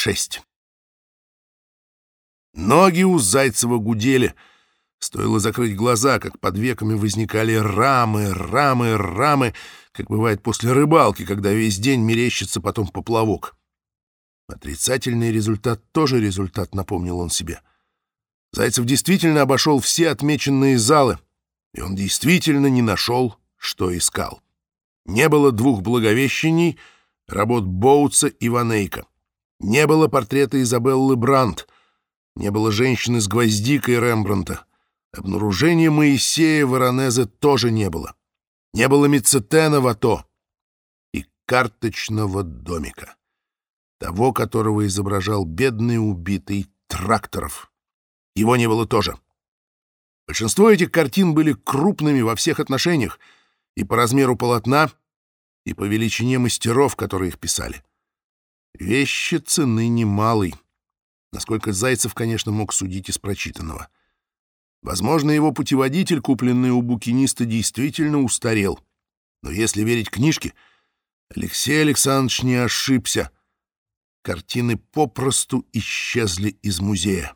6. Ноги у Зайцева гудели. Стоило закрыть глаза, как под веками возникали рамы, рамы, рамы, как бывает после рыбалки, когда весь день мерещится потом поплавок. Отрицательный результат тоже результат, напомнил он себе. Зайцев действительно обошел все отмеченные залы, и он действительно не нашел, что искал. Не было двух благовещений, работ Боутса и Ванейка. Не было портрета Изабеллы Брандт, не было женщины с гвоздикой Рембранта. Обнаружения Моисея Воронезе тоже не было. Не было Мицетена Вато и карточного домика. Того, которого изображал бедный убитый Тракторов. Его не было тоже. Большинство этих картин были крупными во всех отношениях, и по размеру полотна, и по величине мастеров, которые их писали. Вещи цены немалой насколько Зайцев, конечно, мог судить из прочитанного. Возможно, его путеводитель, купленный у букиниста, действительно устарел. Но если верить книжке, Алексей Александрович не ошибся. Картины попросту исчезли из музея.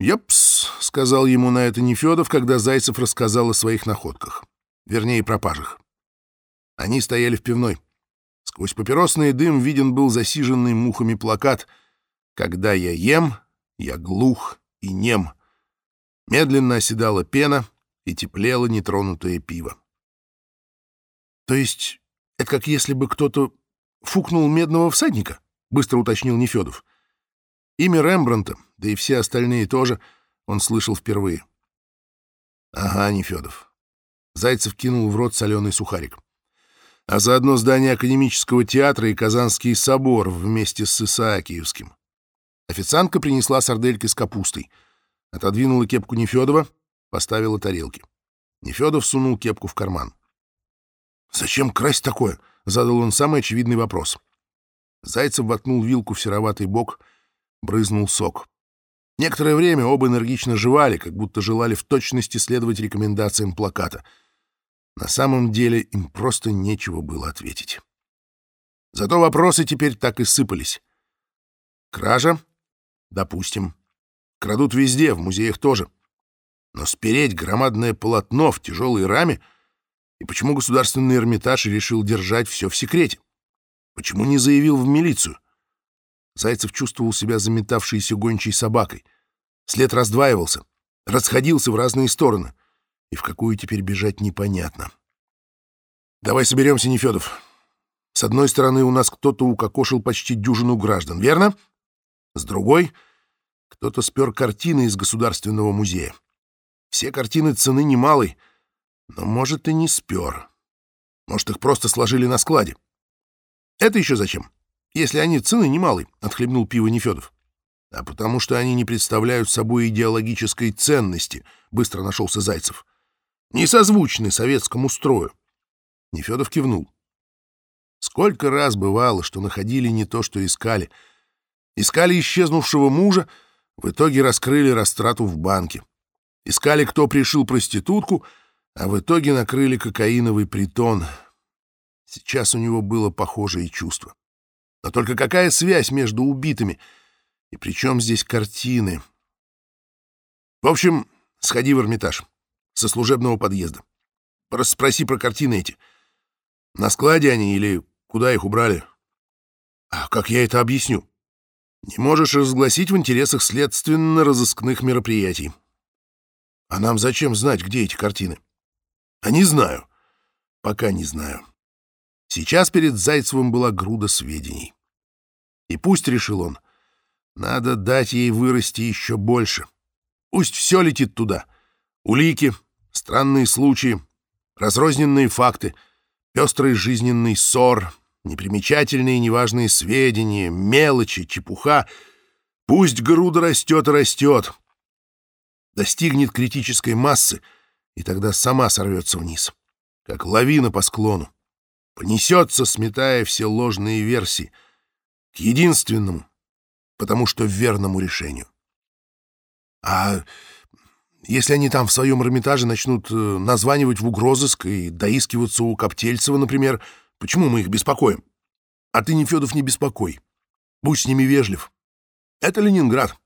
«Ёпс», — сказал ему на это Нефёдов, когда Зайцев рассказал о своих находках. Вернее, пропажах. Они стояли в пивной. Сквозь папиросный дым виден был засиженный мухами плакат — когда я ем, я глух и нем. Медленно оседала пена и теплело нетронутое пиво. То есть это как если бы кто-то фукнул медного всадника? Быстро уточнил Нефедов. Имя Рембранта, да и все остальные тоже, он слышал впервые. Ага, Нефедов. Зайцев кинул в рот соленый сухарик. А заодно здание Академического театра и Казанский собор вместе с Исаакиевским. Официантка принесла сардельки с капустой. Отодвинула кепку Нефёдова, поставила тарелки. Нефёдов сунул кепку в карман. «Зачем красть такое?» — задал он самый очевидный вопрос. Зайцев воткнул вилку в сероватый бок, брызнул сок. Некоторое время оба энергично жевали, как будто желали в точности следовать рекомендациям плаката. На самом деле им просто нечего было ответить. Зато вопросы теперь так и сыпались. Кража Допустим. Крадут везде, в музеях тоже. Но спереть громадное полотно в тяжелой раме? И почему государственный Эрмитаж решил держать все в секрете? Почему не заявил в милицию? Зайцев чувствовал себя заметавшейся гончей собакой. След раздваивался, расходился в разные стороны. И в какую теперь бежать непонятно. Давай соберемся, Нефедов. С одной стороны, у нас кто-то укокошил почти дюжину граждан, верно? С другой — кто-то спер картины из Государственного музея. Все картины цены немалой, но, может, и не спер. Может, их просто сложили на складе. Это еще зачем? Если они цены немалой, — отхлебнул пиво Нефедов. А потому что они не представляют собой идеологической ценности, — быстро нашелся Зайцев. Не созвучны советскому строю. Нефедов кивнул. Сколько раз бывало, что находили не то, что искали — Искали исчезнувшего мужа, в итоге раскрыли растрату в банке. Искали, кто пришил проститутку, а в итоге накрыли кокаиновый притон. Сейчас у него было похожее чувство. Но только какая связь между убитыми? И при чем здесь картины? В общем, сходи в Эрмитаж со служебного подъезда. Расспроси про картины эти. На складе они или куда их убрали? А как я это объясню? Не можешь разгласить в интересах следственно-розыскных мероприятий. А нам зачем знать, где эти картины? А не знаю. Пока не знаю. Сейчас перед Зайцевым была груда сведений. И пусть, решил он, надо дать ей вырасти еще больше. Пусть все летит туда. Улики, странные случаи, разрозненные факты, пестрый жизненный ссор — непримечательные неважные сведения, мелочи, чепуха. Пусть груда растет и растет. Достигнет критической массы, и тогда сама сорвется вниз, как лавина по склону. Понесется, сметая все ложные версии, к единственному, потому что верному решению. А если они там в своем Эрмитаже начнут э, названивать в угрозыск и доискиваться у Коптельцева, например, — Почему мы их беспокоим? А ты, Нефедов, не беспокой. Будь с ними вежлив. Это Ленинград.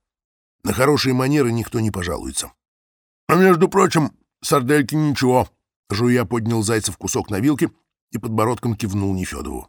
На хорошие манеры никто не пожалуется. А между прочим, сардельки ничего. Жуя поднял Зайцев кусок на вилке и подбородком кивнул Нефедову.